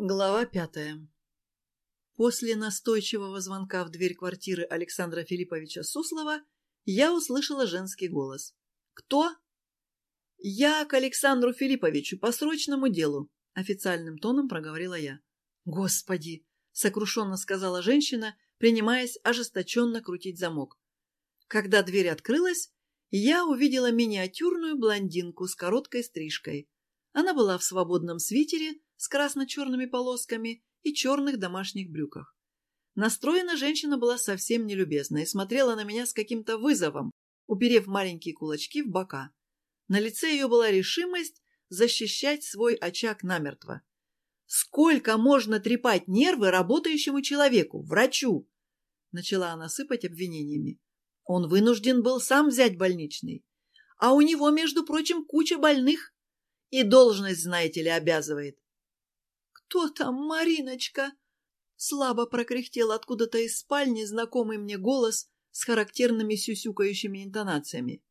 Глава пятая. После настойчивого звонка в дверь квартиры Александра Филипповича Суслова я услышала женский голос. «Кто?» «Я к Александру Филипповичу по срочному делу», — официальным тоном проговорила я. «Господи!» — сокрушенно сказала женщина, принимаясь ожесточенно крутить замок. Когда дверь открылась, я увидела миниатюрную блондинку с короткой стрижкой. Она была в свободном свитере с красно-черными полосками и черных домашних брюках. Настроена женщина была совсем нелюбезна и смотрела на меня с каким-то вызовом, уперев маленькие кулачки в бока. На лице ее была решимость защищать свой очаг намертво. «Сколько можно трепать нервы работающему человеку, врачу?» Начала она сыпать обвинениями. Он вынужден был сам взять больничный. А у него, между прочим, куча больных. И должность, знаете ли, обязывает. «Кто там, Мариночка?» Слабо прокряхтел откуда-то из спальни знакомый мне голос с характерными сюсюкающими интонациями.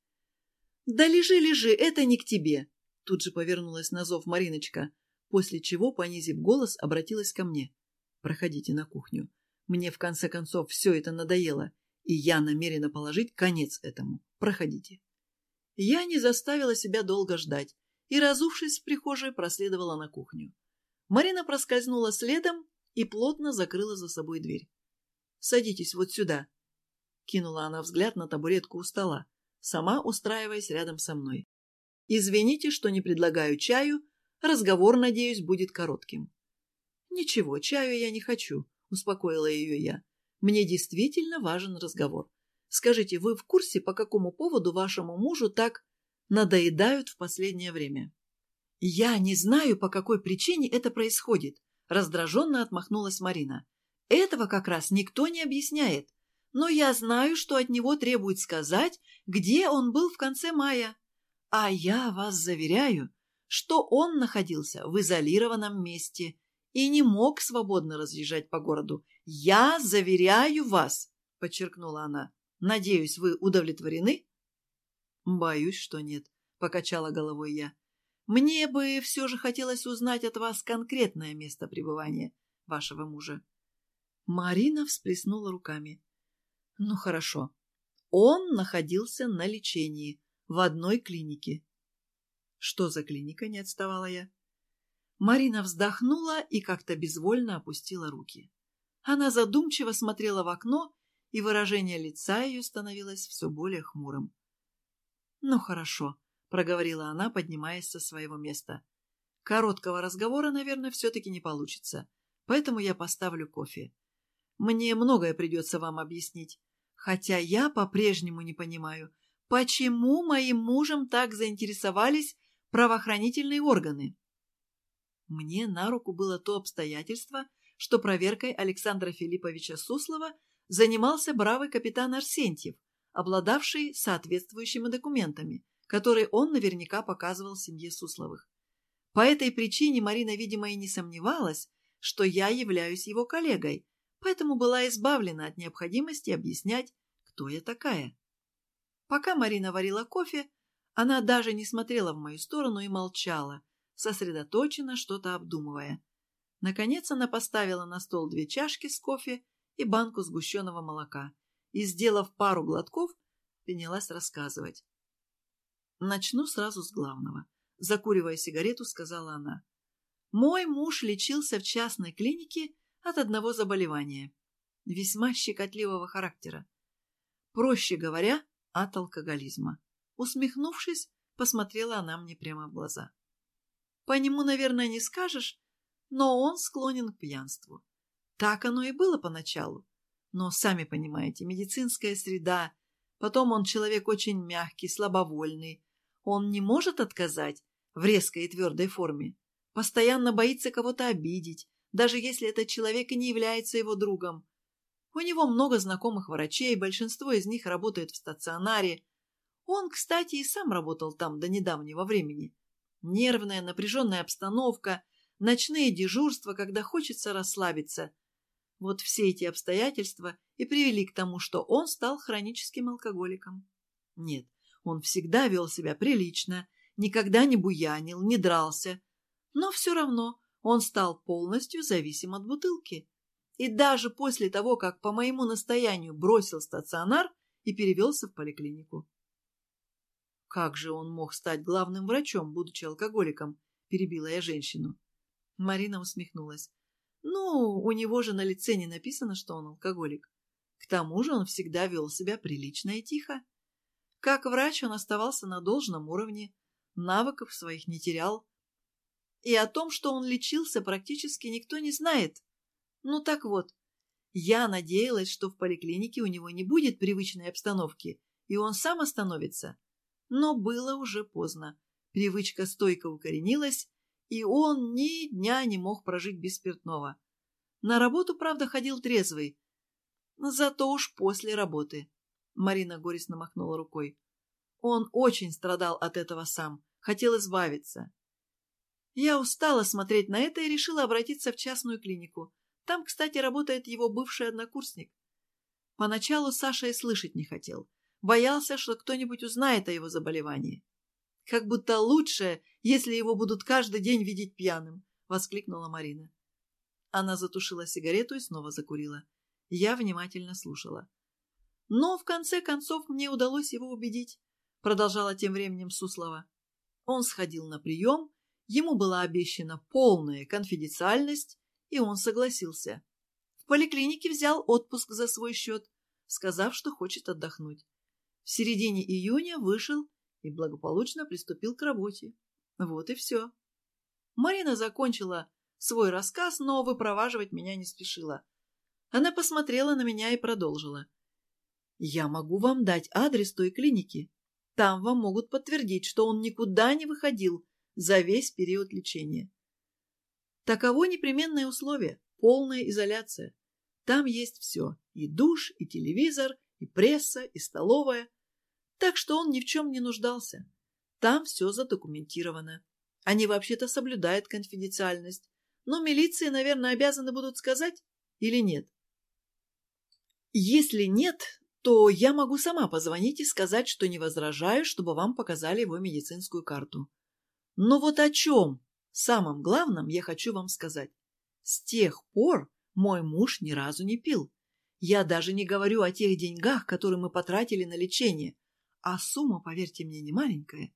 «Да лежи, лежи, это не к тебе!» Тут же повернулась на зов Мариночка, после чего, понизив голос, обратилась ко мне. «Проходите на кухню. Мне, в конце концов, все это надоело, и я намерена положить конец этому. Проходите». Я не заставила себя долго ждать и, разувшись в прихожей, проследовала на кухню. Марина проскользнула следом и плотно закрыла за собой дверь. «Садитесь вот сюда», — кинула она взгляд на табуретку у стола, сама устраиваясь рядом со мной. «Извините, что не предлагаю чаю, разговор, надеюсь, будет коротким». «Ничего, чаю я не хочу», — успокоила ее я. «Мне действительно важен разговор. Скажите, вы в курсе, по какому поводу вашему мужу так надоедают в последнее время?» «Я не знаю, по какой причине это происходит», — раздраженно отмахнулась Марина. «Этого как раз никто не объясняет. Но я знаю, что от него требует сказать, где он был в конце мая. А я вас заверяю, что он находился в изолированном месте и не мог свободно разъезжать по городу. Я заверяю вас», — подчеркнула она. «Надеюсь, вы удовлетворены?» «Боюсь, что нет», — покачала головой я. Мне бы все же хотелось узнать от вас конкретное место пребывания вашего мужа. Марина всплеснула руками. Ну хорошо. Он находился на лечении в одной клинике. Что за клиника, не отставала я. Марина вздохнула и как-то безвольно опустила руки. Она задумчиво смотрела в окно, и выражение лица ее становилось все более хмурым. «Ну хорошо», — проговорила она, поднимаясь со своего места. «Короткого разговора, наверное, все-таки не получится, поэтому я поставлю кофе. Мне многое придется вам объяснить, хотя я по-прежнему не понимаю, почему моим мужем так заинтересовались правоохранительные органы». Мне на руку было то обстоятельство, что проверкой Александра Филипповича Суслова занимался бравый капитан Арсентьев, обладавший соответствующими документами – который он наверняка показывал семье Сусловых. По этой причине Марина, видимо, и не сомневалась, что я являюсь его коллегой, поэтому была избавлена от необходимости объяснять, кто я такая. Пока Марина варила кофе, она даже не смотрела в мою сторону и молчала, сосредоточенно что-то обдумывая. Наконец она поставила на стол две чашки с кофе и банку сгущенного молока и, сделав пару глотков, принялась рассказывать. Начну сразу с главного. Закуривая сигарету, сказала она. Мой муж лечился в частной клинике от одного заболевания, весьма щекотливого характера. Проще говоря, от алкоголизма. Усмехнувшись, посмотрела она мне прямо в глаза. По нему, наверное, не скажешь, но он склонен к пьянству. Так оно и было поначалу. Но, сами понимаете, медицинская среда, потом он человек очень мягкий, слабовольный, он не может отказать в резкой и твердой форме. Постоянно боится кого-то обидеть, даже если этот человек и не является его другом. У него много знакомых врачей, большинство из них работает в стационаре. Он, кстати, и сам работал там до недавнего времени. Нервная, напряженная обстановка, ночные дежурства, когда хочется расслабиться. Вот все эти обстоятельства и привели к тому, что он стал хроническим алкоголиком. Нет, он всегда вел себя прилично, никогда не буянил, не дрался. Но все равно Он стал полностью зависим от бутылки. И даже после того, как по моему настоянию бросил стационар и перевелся в поликлинику. «Как же он мог стать главным врачом, будучи алкоголиком?» – перебила я женщину. Марина усмехнулась. «Ну, у него же на лице не написано, что он алкоголик. К тому же он всегда вел себя прилично и тихо. Как врач он оставался на должном уровне, навыков своих не терял. И о том, что он лечился, практически никто не знает. Ну так вот, я надеялась, что в поликлинике у него не будет привычной обстановки, и он сам остановится. Но было уже поздно. Привычка стойко укоренилась, и он ни дня не мог прожить без спиртного. На работу, правда, ходил трезвый. Зато уж после работы. Марина горестно махнула рукой. Он очень страдал от этого сам, хотел избавиться. Я устала смотреть на это и решила обратиться в частную клинику. Там, кстати, работает его бывший однокурсник. Поначалу Саша и слышать не хотел. Боялся, что кто-нибудь узнает о его заболевании. «Как будто лучше, если его будут каждый день видеть пьяным», — воскликнула Марина. Она затушила сигарету и снова закурила. Я внимательно слушала. Но, в конце концов, мне удалось его убедить, продолжала тем временем Суслова. Он сходил на прием, ему была обещана полная конфиденциальность, и он согласился. В поликлинике взял отпуск за свой счет, сказав, что хочет отдохнуть. В середине июня вышел и благополучно приступил к работе. Вот и все. Марина закончила свой рассказ, но выпроваживать меня не спешила. Она посмотрела на меня и продолжила. «Я могу вам дать адрес той клиники. Там вам могут подтвердить, что он никуда не выходил за весь период лечения. Таково непременное условие – полная изоляция. Там есть все – и душ, и телевизор, и пресса, и столовая. Так что он ни в чем не нуждался. Там все задокументировано. Они вообще-то соблюдают конфиденциальность. Но милиции, наверное, обязаны будут сказать или нет. Если нет, то я могу сама позвонить и сказать, что не возражаю, чтобы вам показали его медицинскую карту. Но вот о чем, самом главном, я хочу вам сказать. С тех пор мой муж ни разу не пил. Я даже не говорю о тех деньгах, которые мы потратили на лечение. А сумма, поверьте мне, не маленькая.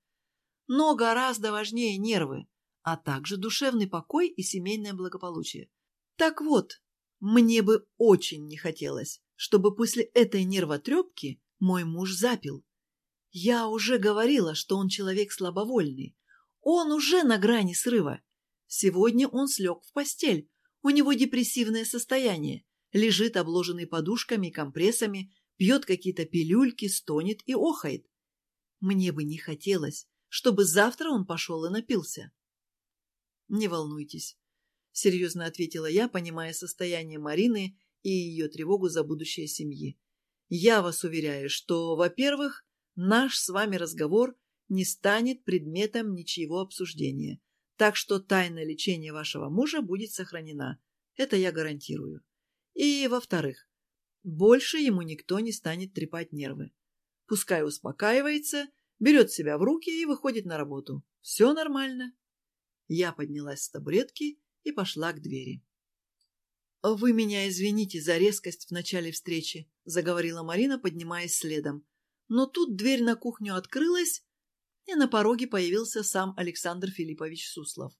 Но гораздо важнее нервы, а также душевный покой и семейное благополучие. Так вот, мне бы очень не хотелось, чтобы после этой нервотрепки мой муж запил. Я уже говорила, что он человек слабовольный. Он уже на грани срыва. Сегодня он слег в постель. У него депрессивное состояние. Лежит обложенный подушками и компрессами, пьет какие-то пилюльки, стонет и охает. Мне бы не хотелось, чтобы завтра он пошел и напился. Не волнуйтесь, — серьезно ответила я, понимая состояние Марины и ее тревогу за будущее семьи. Я вас уверяю, что, во-первых, наш с вами разговор не станет предметом ничего обсуждения, так что тайна лечения вашего мужа будет сохранена. Это я гарантирую. И, во-вторых, больше ему никто не станет трепать нервы. Пускай успокаивается, берет себя в руки и выходит на работу. Все нормально. Я поднялась с табуретки и пошла к двери. «Вы меня извините за резкость в начале встречи», — заговорила Марина, поднимаясь следом. Но тут дверь на кухню открылась, и на пороге появился сам Александр Филиппович Суслов.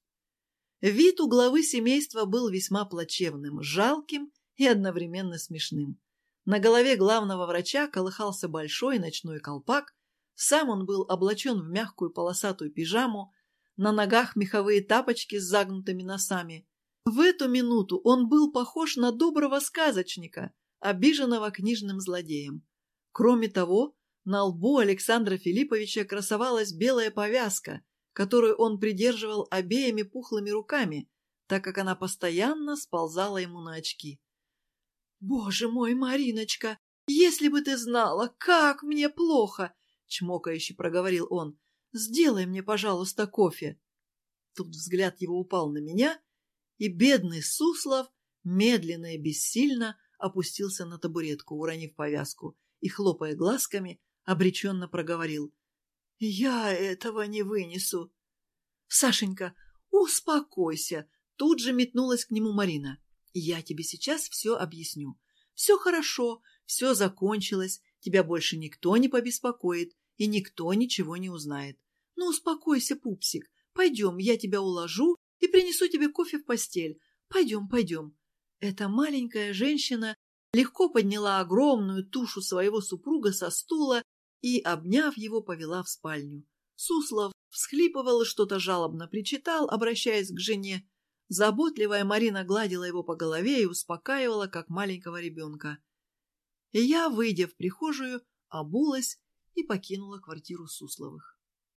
Вид у главы семейства был весьма плачевным, жалким и одновременно смешным. На голове главного врача колыхался большой ночной колпак, сам он был облачен в мягкую полосатую пижаму, на ногах меховые тапочки с загнутыми носами. В эту минуту он был похож на доброго сказочника, обиженного книжным злодеем. Кроме того, на лбу Александра Филипповича красовалась белая повязка, которую он придерживал обеими пухлыми руками, так как она постоянно сползала ему на очки. «Боже мой, Мариночка, если бы ты знала, как мне плохо!» — чмокающе проговорил он. «Сделай мне, пожалуйста, кофе». Тут взгляд его упал на меня, и бедный Суслов медленно и бессильно опустился на табуретку, уронив повязку, и, хлопая глазками, обреченно проговорил. «Я этого не вынесу». «Сашенька, успокойся!» Тут же метнулась к нему Марина. «Я тебе сейчас все объясню. Все хорошо, все закончилось, тебя больше никто не побеспокоит, и никто ничего не узнает. Ну, успокойся, пупсик, пойдем, я тебя уложу и принесу тебе кофе в постель. Пойдем, пойдем». Эта маленькая женщина легко подняла огромную тушу своего супруга со стула и, обняв его, повела в спальню. Суслов всхлипывал что-то жалобно причитал, обращаясь к жене. Заботливая Марина гладила его по голове и успокаивала, как маленького ребенка. И я, выйдя в прихожую, обулась и покинула квартиру Сусловых.